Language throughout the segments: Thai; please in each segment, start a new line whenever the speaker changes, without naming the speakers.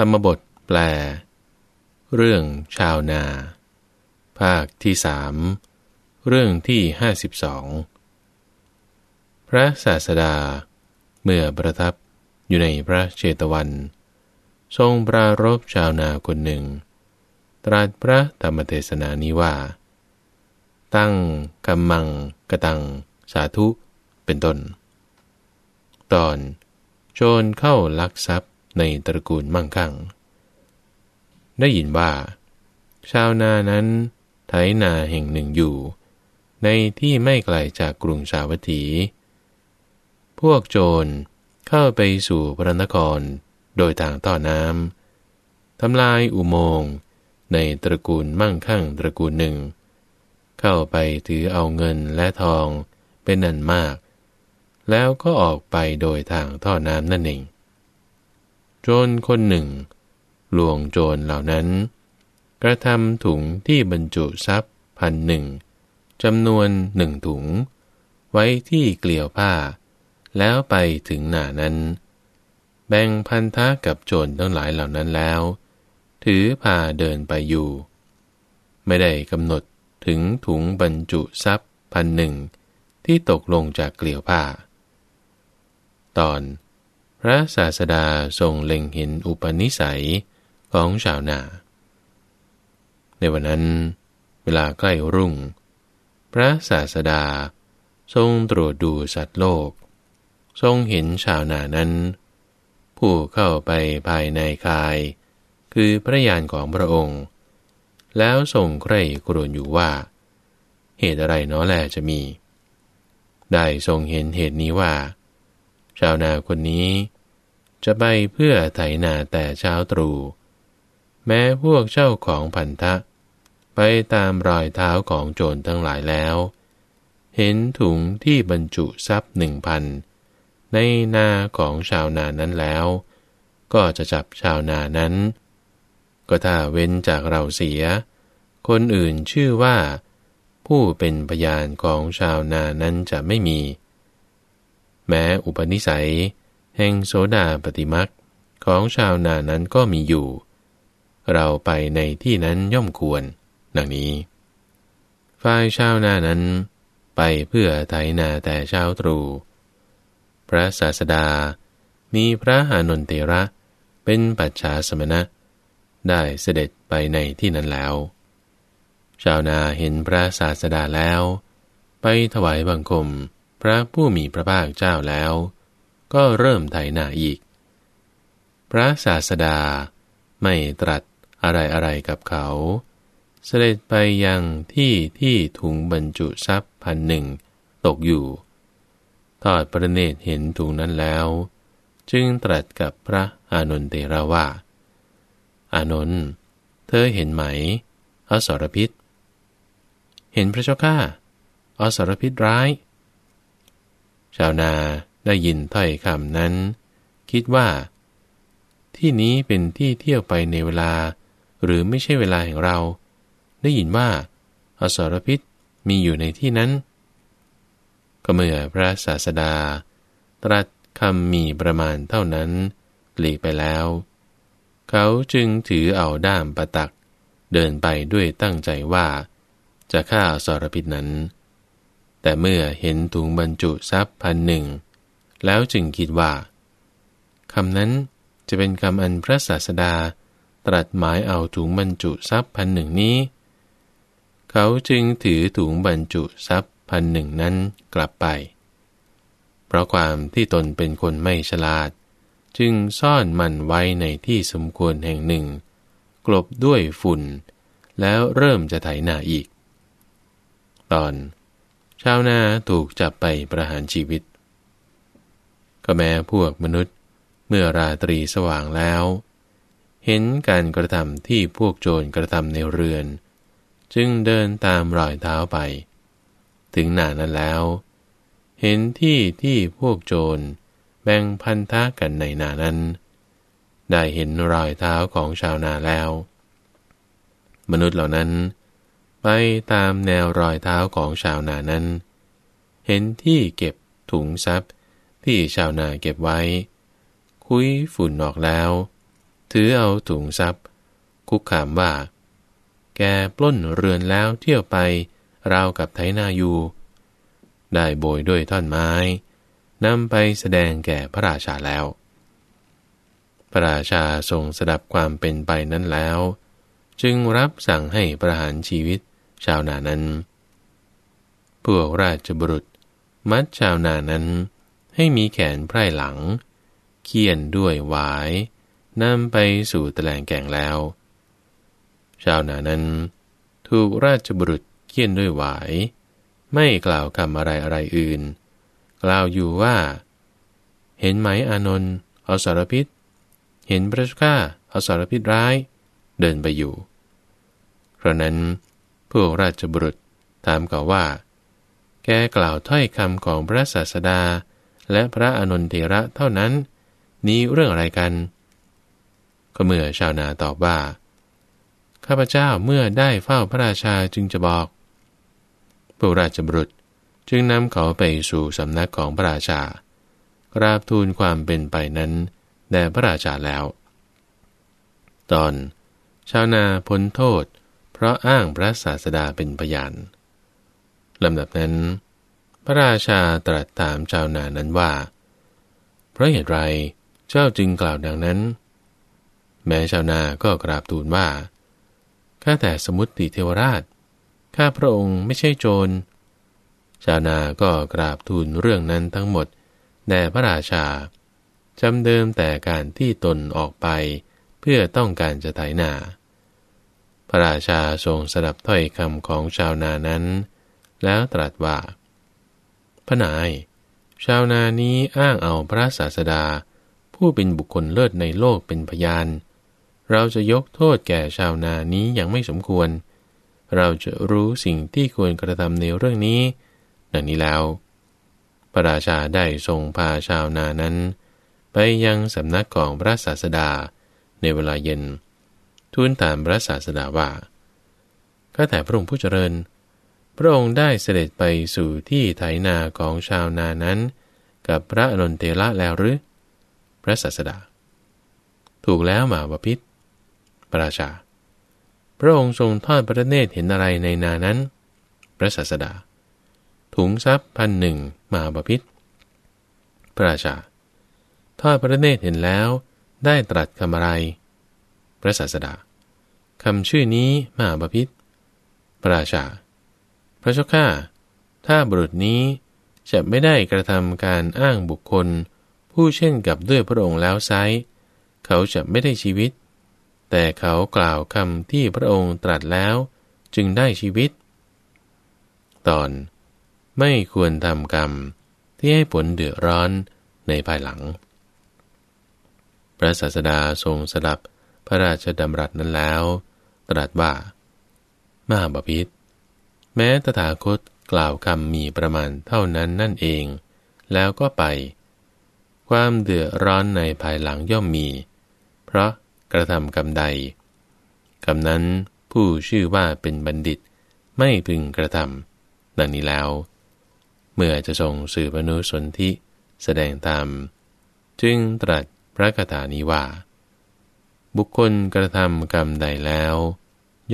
รรมบทแปล เรื่องชาวนา ภาคที่สามเรื่องที่ห้าสิบสองพระศาสดา เมื่อประทับอยู่ในพระเจตวัน ทรงปรารบชาวนาคนหนึ่ง ตรัสพระธรรมเทศนานี้ว่า ตั้งกำมังกตัง สาธุ เป็นต้น ตอน โจรเข้าลักทรัพย์ ในตระกูลมั่งคั่ง ได้ยินว่า ชาวนานั้นไถนาแห่งหนึ่งอยู่ ในที่ไม่ไกลจากกรุงสาวัตถี พวกโจรเข้าไปสู่พระนครโดยทางต่อน้ำทำลายอุโมงค์ในตระกูลมั่งคั่งตระกูลหนึ่ง เข้าไปถือเอาเงินและทองเป็นนันมาก แล้วก็ออกไปโดยทางท่อน้ำนั่นเอง โจรคนหนึ่ง หลวงโจรเหล่านั้น กระทำถุงที่บรรจุทรัพย์พันหนึ่งจำนวนหนึ่งถุง ไว้ที่เกลียวผ้า แล้วไปถึงหน้านั้น แบ่งพันธะกับโจรทั้งหลายเหล่านั้นแล้ว ถือพาเดินไปอยู่ ไม่ได้กำหนดถึงถุงบรรจุทรัพย์พันหนึ่งที่ตกลงจากเกลียวผ้า ตอน พระศาสดาทรงเล็งเห็นอุปนิสัยของชาวนา ในวันนั้น เวลาใกล้รุ่ง พระศาสดาทรงตรวจดูสัตว์โลก ทรงเห็นชาวนานั้น ผู้เข้าไปภายในกาย คือพระยานของพระองค์ แล้วทรงใคร่กรวนอยู่ว่า เหตุอะไรน้อแลจะมี ได้ทรงเห็นเหตุนี้ว่า ชาวนาคนนี้ จะไปเพื่อไถนาแต่เช้าตรู่แม้พวกเจ้าของพันธะ ไปตามรอยเท้าของโจรทั้งหลายแล้ว เห็นถุงที่บรรจุทรัพย์หนึ่งพันในนาของชาวนานั้นแล้ว ก็จะจับชาวนานั้น ก็ถ้าเว้นจากเราเสีย คนอื่นชื่อว่า ผู้เป็นพยานของชาวนานั้นจะไม่มี แม้อุปนิสัย แห่งโสดาปฏิมักของชาวนานั้นก็มีอยู่ เราไปในที่นั้นย่อมควร ดังนี้ ฝ่ายชาวนานั้น ไปเพื่อไถนาแต่เช้าตรู่พระศาสดา มีพระอานนเตระ เป็นปัจฉาสมณะ ได้เสด็จไปในที่นั้นแล้ว ชาวนาเห็นพระศาสดาแล้ว ไปถวายบังคม พระผู้มีพระภาคเจ้าแล้ว ก็เริ่มไถนาอีก พระศาสดาไม่ตรัสอะไรอะไรกับเขา เสด็จไปยังที่ที่ถุงบรรจุทรัพย์พันหนึ่งตกอยู่ ทอดประเนตรเห็นถุงนั้นแล้ว จึงตรัสกับพระอานนทเตระว่า อานนท์เธอเห็นไหม อสรพิษ เห็นพระเจ้าข้า อสรพิษร้าย ชาวนาได้ยินถ้อยคำนั้น คิดว่า ที่นี้เป็นที่เที่ยวไปในเวลา หรือไม่ใช่เวลาแห่งเรา ได้ยินว่า อสรพิษมีอยู่ในที่นั้น ก็เมื่อพระศาสดา ตรัสคำมีประมาณเท่านั้นหลีกไปแล้ว เขาจึงถือเอาด้ามประตัก เดินไปด้วยตั้งใจว่า จะฆ่าอสรพิษนั้น แต่เมื่อเห็นถุงบรรจุทรัพย์พันหนึ่ง แล้วจึงคิดว่าคำนั้นจะเป็นคำอันพระศาสดาตรัสหมายเอาถุงบรรจุทรัพย์พันหนึ่งนี้ เขาจึงถือถุงบรรจุทรัพย์พันหนึ่งนั้นกลับไป เพราะความที่ตนเป็นคนไม่ฉลาด จึงซ่อนมันไว้ในที่สมควรแห่งหนึ่ง กลบด้วยฝุ่น แล้วเริ่มจะไถนาอีก ตอน ชาวนาถูกจับไปประหารชีวิต ก็แม้พวกมนุษย์เมื่อราตรีสว่างแล้ว เห็นการกระทำที่พวกโจรกระทำในเรือน จึงเดินตามรอยเท้าไป ถึงหนานั้นแล้ว เห็นที่ที่พวกโจรแบ่งพันธะกันในนานั้น ได้เห็นรอยเท้าของชาวนาแล้ว มนุษย์เหล่านั้น ไปตามแนวรอยเท้าของชาวนานั้น เห็นที่เก็บถุงทรัพย์ที่ชาวนาเก็บไว้ คุยฝุ่นออกแล้ว ถือเอาถุงทรัพย์ คุกขามว่า แกปล้นเรือนแล้วเที่ยวไปราวกับไถนาอยู่ ได้โบยด้วยท่อนไม้นำไปแสดงแก่พระราชาแล้ว พระราชาทรงสดับความเป็นไปนั้นแล้ว จึงรับสั่งให้ประหารชีวิต ชาวนานั้น พวกราชบุรุษ มัดชาวนานั้น ให้มีแขนไพร่หลัง เคี่ยนด้วยหวายนำไปสู่ตะแลงแก่งแล้ว ชาวนานั้น ถูกราชบุรุษเคี่ยนด้วยหวาย ไม่กล่าวคำอะไรอะไรอื่น กล่าวอยู่ว่า เห็นไหมอานนท์เอาสารพิษ เห็นพระช้าเอาสารพิษร้าย เดินไปอยู่ เพราะนั้น พวกราชบุรุษถามกล่าว่า แกกล่าวถ้อยคำของพระศาสดา และพระอนุนเทระเท่านั้น นี้เรื่องอะไรกัน ก็เมื่อชาวนาตอบว่า ข้าพเจ้าเมื่อได้เฝ้าพระราชาจึงจะบอก พวกราชบุรุษจึงนำเขาไปสู่สำนักของพระราชา กราบทูลความเป็นไปนั้นแด่พระราชาแล้ว ตอน ชาวนาพ้นโทษ เพราะอ้างพระศาสดาเป็นพยานลำดับนั้น พระราชาตรัสถามชาวนานั้นว่า เพราะเหตุไรเจ้าจึงกล่าวดังนั้น แม้ชาวนาก็กราบทูลว่า ข้าแต่สมุติเทวราช ข้าพระองค์ไม่ใช่โจร ชาวนาก็กราบทูลเรื่องนั้นทั้งหมดแด่พระราชาจำเดิมแต่การที่ตนออกไปเพื่อต้องการจะไถนา พระราชาทรงสดับถ้อยคำของชาวนานั้น แล้วตรัสว่า พระนาย ชาวนานี้อ้างเอาพระศาสดา ผู้เป็นบุคคลเลิศในโลกเป็นพยาน เราจะยกโทษแก่ชาวนานี้ยังไม่สมควร เราจะรู้สิ่งที่ควรกระทำในเรื่องนี้ ดังนี้แล้ว พระราชาได้ทรงพาชาวนานั้น ไปยังสำนักของพระศาสดาในเวลาเย็น ทูลถามพระศาสดาว่าข้าแต่พระองค์ผู้เจริญ พระองค์ได้เสด็จไปสู่ที่ไถนาของชาวนานั้น กับพระอนนเตละแล้วหรือ พระศาสดา ถูกแล้วหมาวพิษพระราชา พระองค์ทรงทอดพระเนตรเห็นอะไรในนานั้น พระศาสดา ถุงทรัพย์พันหนึ่งมาบพิษพระราชา ทอดพระเนตรเห็นแล้วได้ตรัสคำอะไร พระศาสดาคำชื่อนี้มหาบพิษพระราชา พระเจ้าข้าถ้าบุรุษนี้จะไม่ได้กระทำการอ้างบุคคล ผู้เช่นกับด้วยพระองค์แล้วไซเขาจะไม่ได้ชีวิต แต่เขากล่าวคำที่พระองค์ตรัสแล้ว จึงได้ชีวิต ตอน ไม่ควรทำกรรมที่ให้ผลเดือดร้อนในภายหลัง พระศาสดาทรงสดับ พระราชดำรัสนั้นแล้ว ตรัสว่ามาบพิษแม้ตถาคตกล่าวคำมีประมาณเท่านั้นนั่นเอง แล้วก็ไป ความเดือดร้อนในภายหลังย่อมมี เพราะกระทำกรรมใดคำนั้นผู้ชื่อว่าเป็นบัณฑิตไม่พึงกระทำดังนี้แล้ว เมื่อจะทรงสื่อมนุสนธิแสดงตามจึงตรัสพระคาถานี้ว่า บุคคลกระทำกรรมใดแล้ว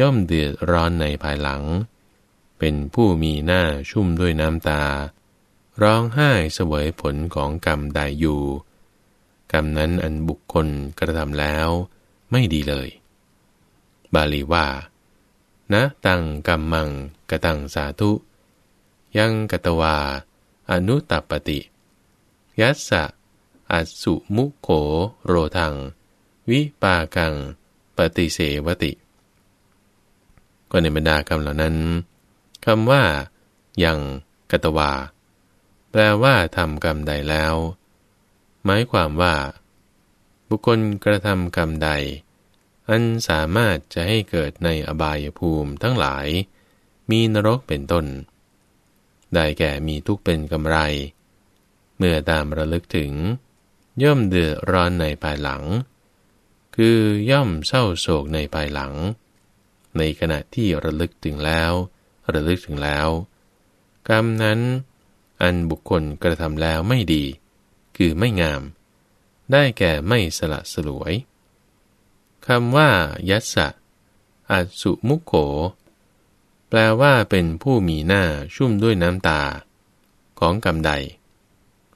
ย่อมเดือดร้อนในภายหลัง เป็นผู้มีหน้าชุ่มด้วยน้ำตา ร้องไห้เสวยผลของกรรมใดอยู่ กรรมนั้นอันบุคคลกระทำแล้ว ไม่ดีเลย บาลีว่านะตังกรรมังกตังสาธุ ยังกตวา อนุตตปติ ยัสสะอัสุมุโขโรทัง วิปากัง ปฏิเสวติ ก็ในบรรดากรรมเหล่านั้นคำว่า ยังกตวา แปลว่าทำกรรมใดแล้ว หมายความว่า บุคคลกระทำกรรมใด อันสามารถจะให้เกิดในอบายภูมิทั้งหลาย มีนรกเป็นต้น ได้แก่มีทุกเป็นกำไร เมื่อตามระลึกถึง ย่อมเดือดร้อนในภายหลัง คือย่อมเศร้าโศกในภายหลัง ในขณะที่ระลึกถึงแล้ว ระลึกถึงแล้ว กรรมนั้น อันบุคคลกระทำแล้วไม่ดี คือไม่งาม ได้แก่ไม่สละสลวยคำว่า ยัสสะอัสุมุโข แปลว่าเป็นผู้มีหน้าชุ่มด้วยน้ำตา ของกรรมใด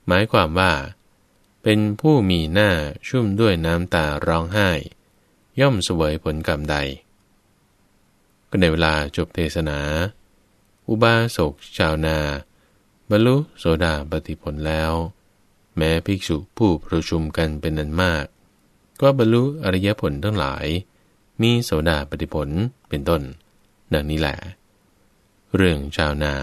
หมายความว่า เป็นผู้มีหน้าชุ่มด้วยน้ำตาร้องไห้ ย่อมเสวยผลกรรมใด ก็ในเวลาจบเทศนา อุบาสกชาวนาบรรลุโสดาปฏิผลแล้ว แม้ภิกษุผู้ประชุมกันเป็นนันมาก ก็บรรลุอริยผลทั้งหลาย มีโสดาปฏิผลเป็นต้น ดังนี้แหละ เรื่องชาวนา